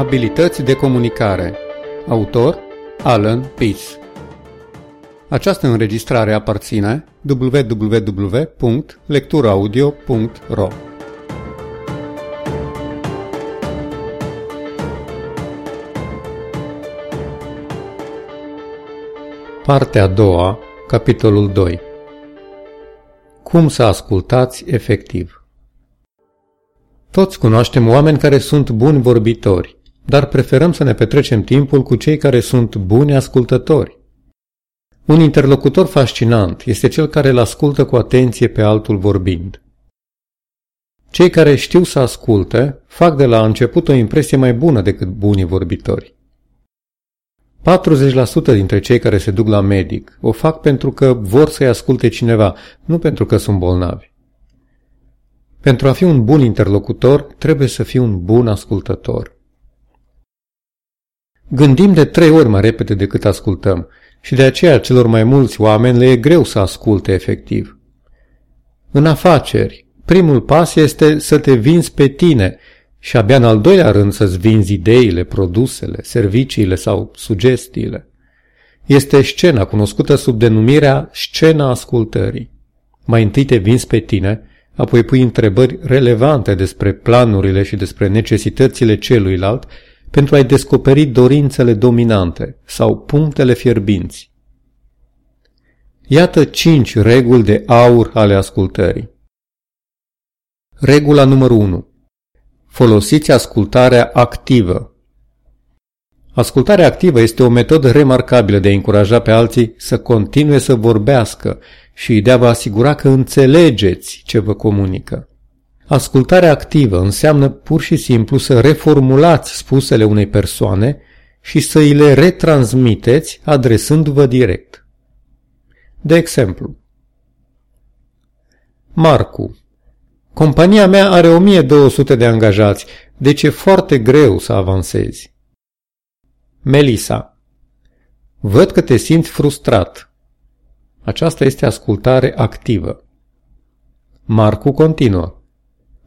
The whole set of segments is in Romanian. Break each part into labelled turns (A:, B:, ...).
A: Abilități de comunicare. Autor Alan Peace Această înregistrare aparține www.lecturaudio.ro Partea a doua, capitolul 2 Cum să ascultați efectiv? Toți cunoaștem oameni care sunt buni vorbitori, dar preferăm să ne petrecem timpul cu cei care sunt buni ascultători. Un interlocutor fascinant este cel care îl ascultă cu atenție pe altul vorbind. Cei care știu să asculte fac de la început o impresie mai bună decât bunii vorbitori. 40% dintre cei care se duc la medic o fac pentru că vor să-i asculte cineva, nu pentru că sunt bolnavi. Pentru a fi un bun interlocutor, trebuie să fii un bun ascultător. Gândim de trei ori mai repede decât ascultăm și de aceea celor mai mulți oameni le e greu să asculte efectiv. În afaceri, primul pas este să te vinzi pe tine și abia în al doilea rând să-ți vinzi ideile, produsele, serviciile sau sugestiile. Este scena cunoscută sub denumirea scena ascultării. Mai întâi te vinzi pe tine apoi pui întrebări relevante despre planurile și despre necesitățile celuilalt pentru a-i descoperi dorințele dominante sau punctele fierbinți. Iată cinci reguli de aur ale ascultării. Regula numărul 1. Folosiți ascultarea activă. Ascultarea activă este o metodă remarcabilă de a încuraja pe alții să continue să vorbească și de a vă asigura că înțelegeți ce vă comunică. Ascultarea activă înseamnă pur și simplu să reformulați spusele unei persoane și să îi le retransmiteți adresându-vă direct. De exemplu, Marcu Compania mea are 1200 de angajați, deci e foarte greu să avansezi. Melisa Văd că te simți frustrat. Aceasta este ascultare activă. Marcu continuă.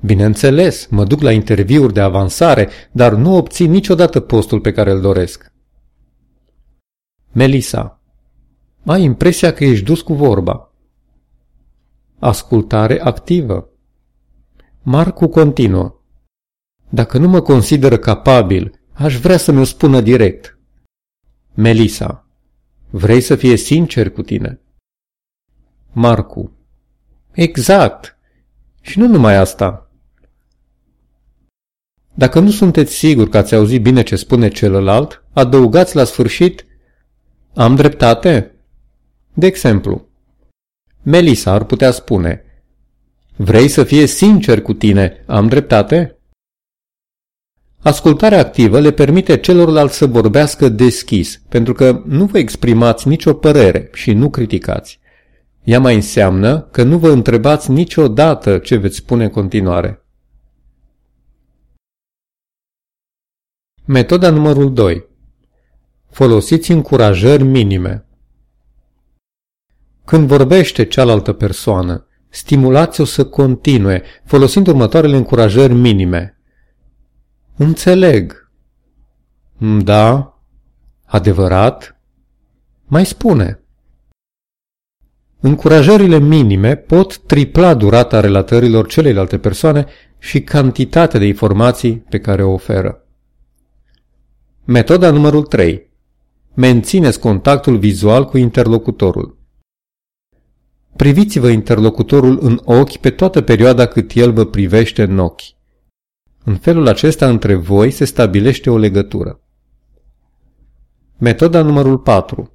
A: Bineînțeles, mă duc la interviuri de avansare, dar nu obțin niciodată postul pe care îl doresc. Melisa. Ai impresia că ești dus cu vorba. Ascultare activă. Marcu continuă. Dacă nu mă consideră capabil, aș vrea să mi-o spună direct. Melisa. Vrei să fie sincer cu tine? Marcu. Exact. Și nu numai asta. Dacă nu sunteți siguri că ați auzit bine ce spune celălalt, adăugați la sfârșit Am dreptate? De exemplu, Melisa ar putea spune Vrei să fie sincer cu tine, am dreptate? Ascultarea activă le permite celorlalți să vorbească deschis, pentru că nu vă exprimați nicio părere și nu criticați. Ea mai înseamnă că nu vă întrebați niciodată ce veți spune în continuare. Metoda numărul 2. Folosiți încurajări minime. Când vorbește cealaltă persoană, stimulați-o să continue, folosind următoarele încurajări minime. Înțeleg. Da. Adevărat. Mai spune. Încurajările minime pot tripla durata relatărilor celelalte persoane și cantitatea de informații pe care o oferă. Metoda numărul 3. Mențineți contactul vizual cu interlocutorul. Priviți-vă interlocutorul în ochi pe toată perioada cât el vă privește în ochi. În felul acesta între voi se stabilește o legătură. Metoda numărul 4.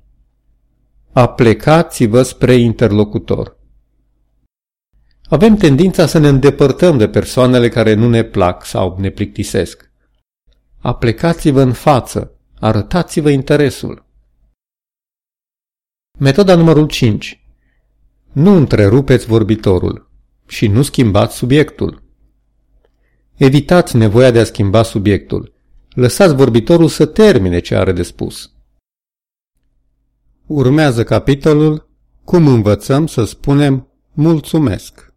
A: Aplecați-vă spre interlocutor. Avem tendința să ne îndepărtăm de persoanele care nu ne plac sau ne plictisesc. Aplecați-vă în față, arătați-vă interesul. Metoda numărul 5. Nu întrerupeți vorbitorul și nu schimbați subiectul. Evitați nevoia de a schimba subiectul. Lăsați vorbitorul să termine ce are de spus. Urmează capitolul Cum învățăm să spunem mulțumesc.